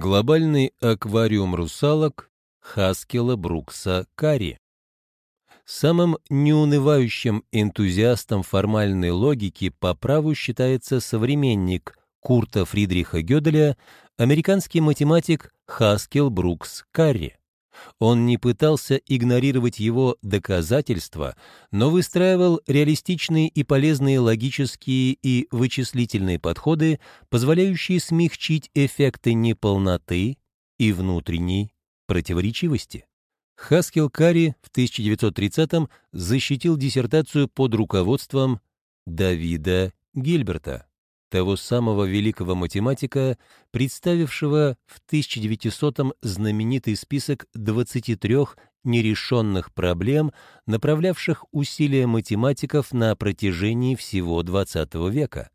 Глобальный аквариум русалок Хаскела Брукса Карри. Самым неунывающим энтузиастом формальной логики по праву считается современник Курта Фридриха Гёделя, американский математик Хаскел Брукс Карри. Он не пытался игнорировать его доказательства, но выстраивал реалистичные и полезные логические и вычислительные подходы, позволяющие смягчить эффекты неполноты и внутренней противоречивости. Хаскел Карри в 1930-м защитил диссертацию под руководством Давида Гильберта того самого великого математика, представившего в 1900-м знаменитый список 23 нерешенных проблем, направлявших усилия математиков на протяжении всего XX века.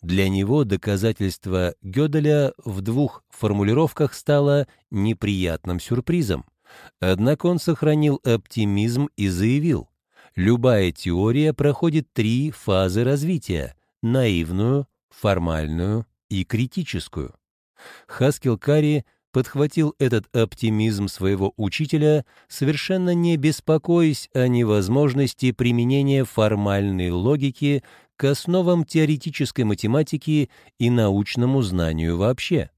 Для него доказательство Гёделя в двух формулировках стало неприятным сюрпризом. Однако он сохранил оптимизм и заявил, любая теория проходит три фазы развития — наивную, формальную и критическую. Хаскел Карри подхватил этот оптимизм своего учителя, совершенно не беспокоясь о невозможности применения формальной логики к основам теоретической математики и научному знанию вообще.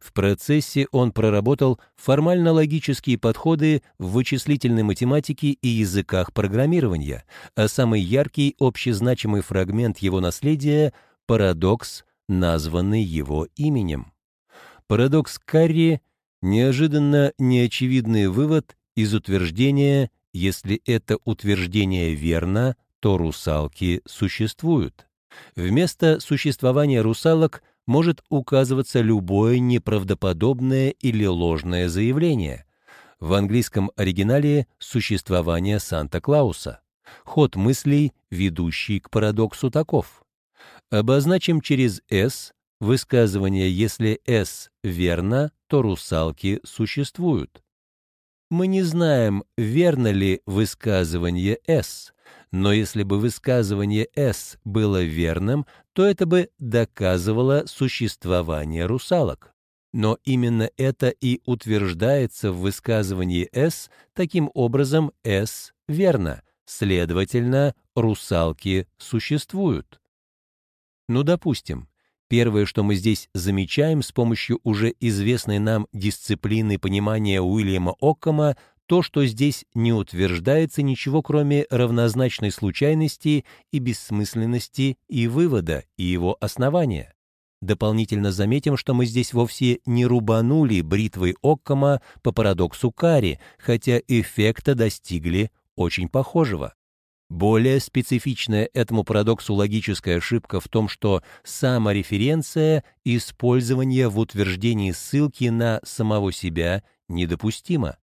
В процессе он проработал формально-логические подходы в вычислительной математике и языках программирования, а самый яркий общезначимый фрагмент его наследия парадокс, названный его именем. Парадокс Карри — неожиданно неочевидный вывод из утверждения «если это утверждение верно, то русалки существуют». Вместо существования русалок может указываться любое неправдоподобное или ложное заявление. В английском оригинале «существование Санта-Клауса». Ход мыслей, ведущий к парадоксу таков. Обозначим через «с» высказывание «если «с» верно, то русалки существуют». Мы не знаем, верно ли высказывание «с», но если бы высказывание «с» было верным, то это бы доказывало существование русалок. Но именно это и утверждается в высказывании «с», таким образом «с» верно, следовательно, русалки существуют. Ну, допустим, первое, что мы здесь замечаем с помощью уже известной нам дисциплины понимания Уильяма Оккома, то, что здесь не утверждается ничего, кроме равнозначной случайности и бессмысленности и вывода, и его основания. Дополнительно заметим, что мы здесь вовсе не рубанули бритвой Оккома по парадоксу Кари, хотя эффекта достигли очень похожего. Более специфичная этому парадоксу логическая ошибка в том, что самореференция использование в утверждении ссылки на самого себя недопустимо.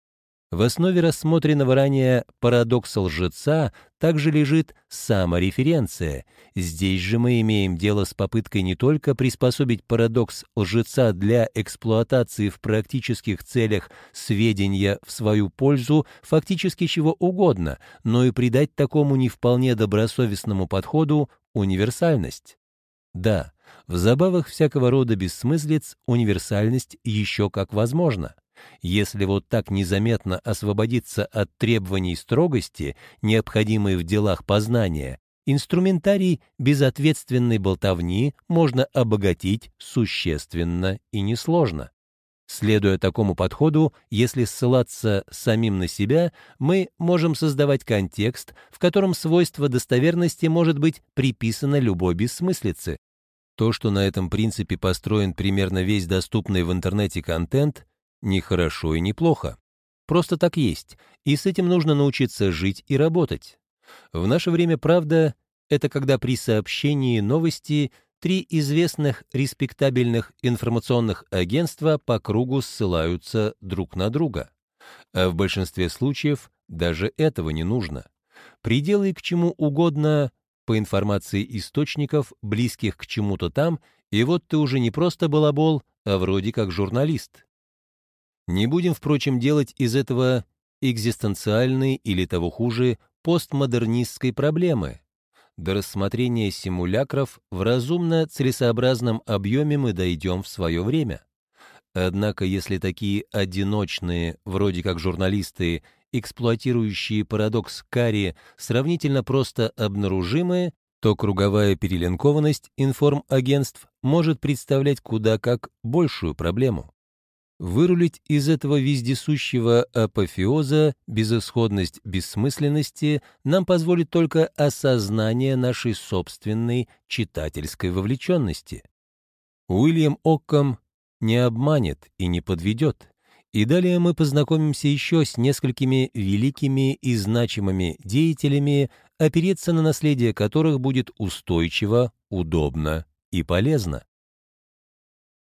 В основе рассмотренного ранее парадокса лжеца также лежит самореференция. Здесь же мы имеем дело с попыткой не только приспособить парадокс лжеца для эксплуатации в практических целях сведения в свою пользу, фактически чего угодно, но и придать такому не вполне добросовестному подходу универсальность. Да, в забавах всякого рода бессмыслиц универсальность еще как возможна. Если вот так незаметно освободиться от требований строгости, необходимой в делах познания, инструментарий безответственной болтовни можно обогатить существенно и несложно. Следуя такому подходу, если ссылаться самим на себя, мы можем создавать контекст, в котором свойство достоверности может быть приписано любой бессмыслице. То, что на этом принципе построен примерно весь доступный в интернете контент, не хорошо и не плохо. Просто так есть, и с этим нужно научиться жить и работать. В наше время, правда, это когда при сообщении новости три известных респектабельных информационных агентства по кругу ссылаются друг на друга. А в большинстве случаев даже этого не нужно. Приделай к чему угодно по информации источников, близких к чему-то там, и вот ты уже не просто балабол, а вроде как журналист. Не будем, впрочем, делать из этого экзистенциальной или того хуже постмодернистской проблемы. До рассмотрения симулякров в разумно целесообразном объеме мы дойдем в свое время. Однако, если такие одиночные, вроде как журналисты, эксплуатирующие парадокс Карри, сравнительно просто обнаружимые, то круговая перелинкованность информагентств может представлять куда как большую проблему. Вырулить из этого вездесущего апофеоза безысходность бессмысленности нам позволит только осознание нашей собственной читательской вовлеченности. Уильям Оккам не обманет и не подведет. И далее мы познакомимся еще с несколькими великими и значимыми деятелями, опереться на наследие которых будет устойчиво, удобно и полезно.